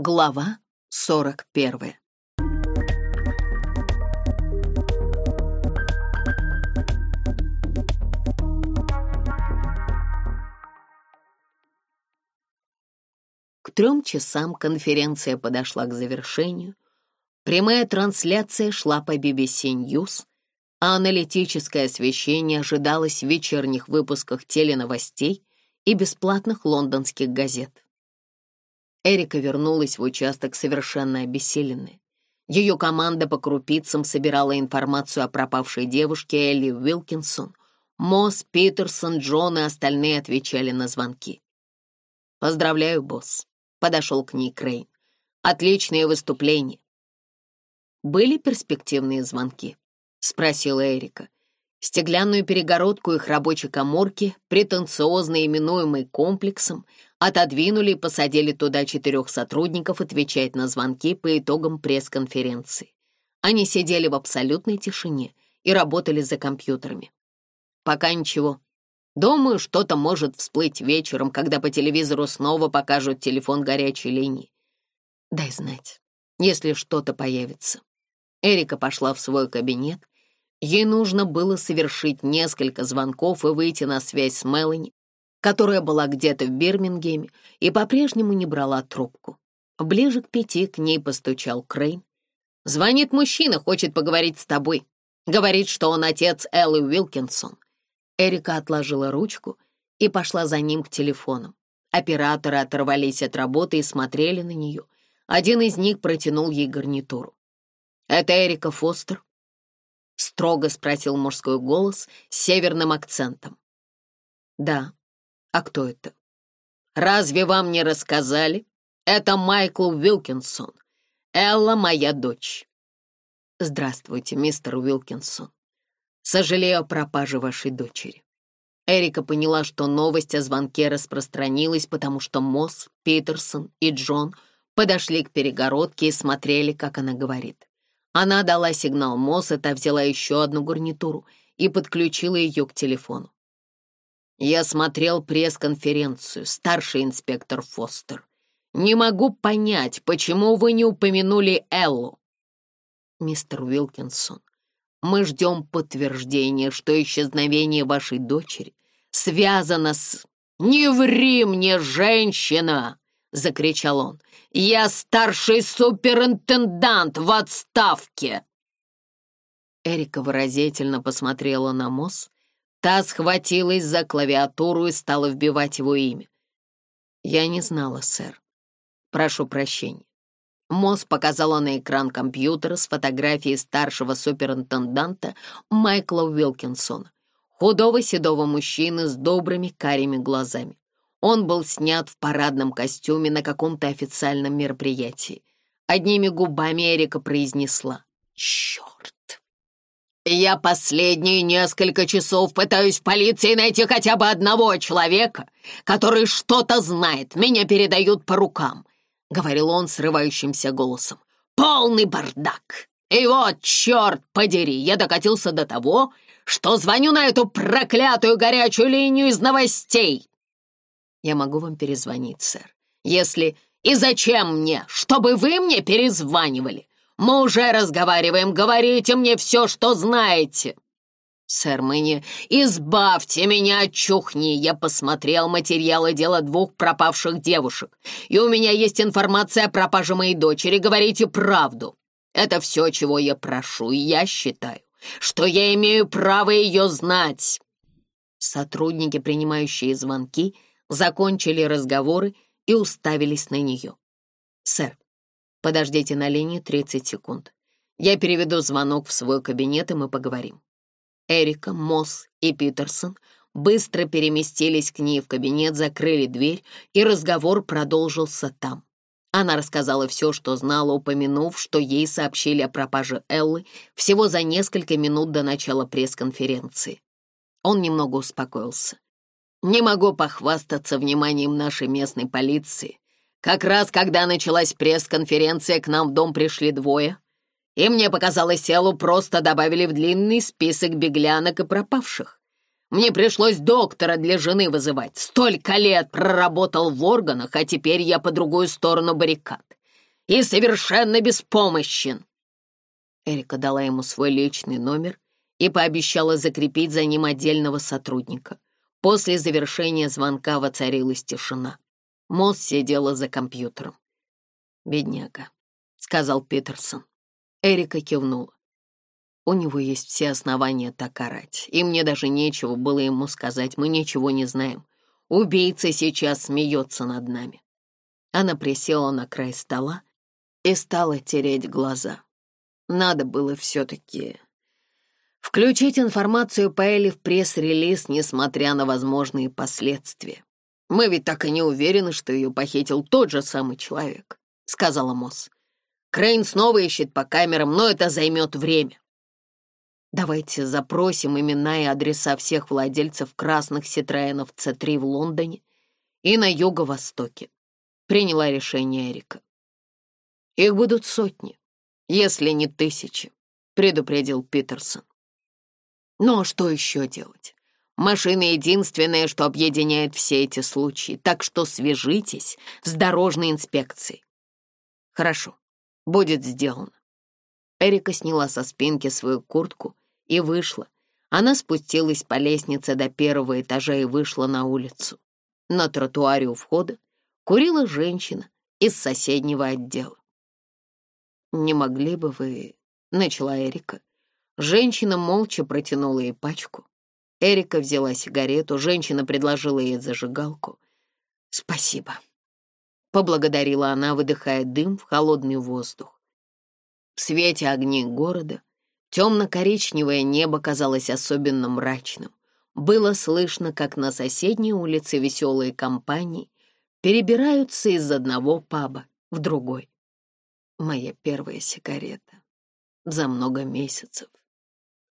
Глава 41 К трем часам конференция подошла к завершению. Прямая трансляция шла по BBC News, а аналитическое освещение ожидалось в вечерних выпусках теленовостей и бесплатных лондонских газет. Эрика вернулась в участок совершенно обессиленной. Ее команда по крупицам собирала информацию о пропавшей девушке Элли Уилкинсон. Мосс, Питерсон, Джон и остальные отвечали на звонки. «Поздравляю, босс», — подошел к ней Крейн. «Отличное выступление». «Были перспективные звонки?» — спросила Эрика. Стеклянную перегородку их рабочей коморки, претенциозно именуемой комплексом, отодвинули и посадили туда четырех сотрудников отвечать на звонки по итогам пресс-конференции. Они сидели в абсолютной тишине и работали за компьютерами. Пока ничего. Думаю, что-то может всплыть вечером, когда по телевизору снова покажут телефон горячей линии. Дай знать, если что-то появится. Эрика пошла в свой кабинет. Ей нужно было совершить несколько звонков и выйти на связь с Мелани, которая была где-то в Бирмингеме и по-прежнему не брала трубку. Ближе к пяти к ней постучал Крейн. «Звонит мужчина, хочет поговорить с тобой. Говорит, что он отец Эллы Уилкинсон». Эрика отложила ручку и пошла за ним к телефону. Операторы оторвались от работы и смотрели на нее. Один из них протянул ей гарнитуру. «Это Эрика Фостер?» — строго спросил мужской голос с северным акцентом. «Да», а кто это? Разве вам не рассказали? Это Майкл Уилкинсон. Элла моя дочь. Здравствуйте, мистер Уилкинсон. Сожалею о пропаже вашей дочери. Эрика поняла, что новость о звонке распространилась, потому что Мосс, Питерсон и Джон подошли к перегородке и смотрели, как она говорит. Она дала сигнал Мосс, та взяла еще одну гарнитуру и подключила ее к телефону. Я смотрел пресс-конференцию, старший инспектор Фостер. Не могу понять, почему вы не упомянули Эллу. Мистер Уилкинсон, мы ждем подтверждения, что исчезновение вашей дочери связано с... «Не ври мне, женщина!» — закричал он. «Я старший суперинтендант в отставке!» Эрика выразительно посмотрела на Мосс, Та схватилась за клавиатуру и стала вбивать его имя. «Я не знала, сэр. Прошу прощения». Мосс показала на экран компьютера с фотографией старшего суперинтенданта Майкла Уилкинсона, худого седого мужчины с добрыми карими глазами. Он был снят в парадном костюме на каком-то официальном мероприятии. Одними губами Эрика произнесла «Черт!» Я последние несколько часов пытаюсь в полиции найти хотя бы одного человека, который что-то знает. Меня передают по рукам», — говорил он срывающимся голосом. «Полный бардак! И вот, черт подери, я докатился до того, что звоню на эту проклятую горячую линию из новостей!» «Я могу вам перезвонить, сэр, если... И зачем мне, чтобы вы мне перезванивали?» Мы уже разговариваем, говорите мне все, что знаете!» «Сэр Мэнни, избавьте меня от чухни! Я посмотрел материалы дела двух пропавших девушек, и у меня есть информация о пропаже моей дочери. Говорите правду! Это все, чего я прошу, и я считаю, что я имею право ее знать!» Сотрудники, принимающие звонки, закончили разговоры и уставились на нее. «Сэр, Подождите на линии 30 секунд. Я переведу звонок в свой кабинет, и мы поговорим». Эрика, Мосс и Питерсон быстро переместились к ней в кабинет, закрыли дверь, и разговор продолжился там. Она рассказала все, что знала, упомянув, что ей сообщили о пропаже Эллы всего за несколько минут до начала пресс-конференции. Он немного успокоился. «Не могу похвастаться вниманием нашей местной полиции», как раз, когда началась пресс-конференция, к нам в дом пришли двое, и мне показалось, селу просто добавили в длинный список беглянок и пропавших. Мне пришлось доктора для жены вызывать. Столько лет проработал в органах, а теперь я по другую сторону баррикад. И совершенно беспомощен. Эрика дала ему свой личный номер и пообещала закрепить за ним отдельного сотрудника. После завершения звонка воцарилась тишина. Молл сидела за компьютером. «Бедняга», — сказал Питерсон. Эрика кивнула. «У него есть все основания так орать, и мне даже нечего было ему сказать, мы ничего не знаем. Убийца сейчас смеется над нами». Она присела на край стола и стала тереть глаза. Надо было все-таки включить информацию по Паэли в пресс-релиз, несмотря на возможные последствия. «Мы ведь так и не уверены, что ее похитил тот же самый человек», — сказала Мосс. «Крейн снова ищет по камерам, но это займет время». «Давайте запросим имена и адреса всех владельцев красных Ситроенов C3 в Лондоне и на юго-востоке», — приняла решение Эрика. «Их будут сотни, если не тысячи», — предупредил Питерсон. «Ну а что еще делать?» Машина единственное, что объединяет все эти случаи, так что свяжитесь с дорожной инспекцией. Хорошо, будет сделано. Эрика сняла со спинки свою куртку и вышла. Она спустилась по лестнице до первого этажа и вышла на улицу. На тротуаре у входа курила женщина из соседнего отдела. «Не могли бы вы...» — начала Эрика. Женщина молча протянула ей пачку. Эрика взяла сигарету, женщина предложила ей зажигалку. «Спасибо», — поблагодарила она, выдыхая дым в холодный воздух. В свете огней города темно-коричневое небо казалось особенно мрачным. Было слышно, как на соседней улице веселые компании перебираются из одного паба в другой. Моя первая сигарета за много месяцев.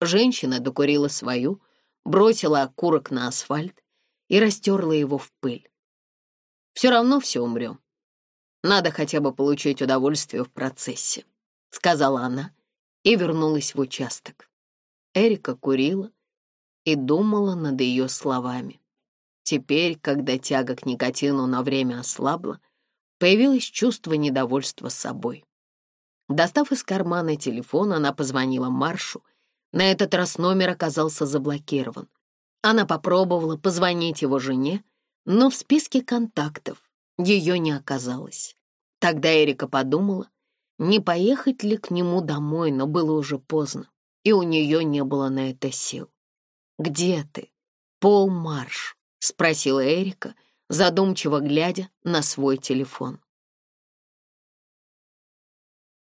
Женщина докурила свою, — бросила окурок на асфальт и растерла его в пыль. «Все равно все умрем. Надо хотя бы получить удовольствие в процессе», — сказала она и вернулась в участок. Эрика курила и думала над ее словами. Теперь, когда тяга к никотину на время ослабла, появилось чувство недовольства собой. Достав из кармана телефон, она позвонила Маршу на этот раз номер оказался заблокирован. Она попробовала позвонить его жене, но в списке контактов ее не оказалось. Тогда Эрика подумала, не поехать ли к нему домой, но было уже поздно, и у нее не было на это сил. «Где ты?» «Пол Марш», — спросила Эрика, задумчиво глядя на свой телефон.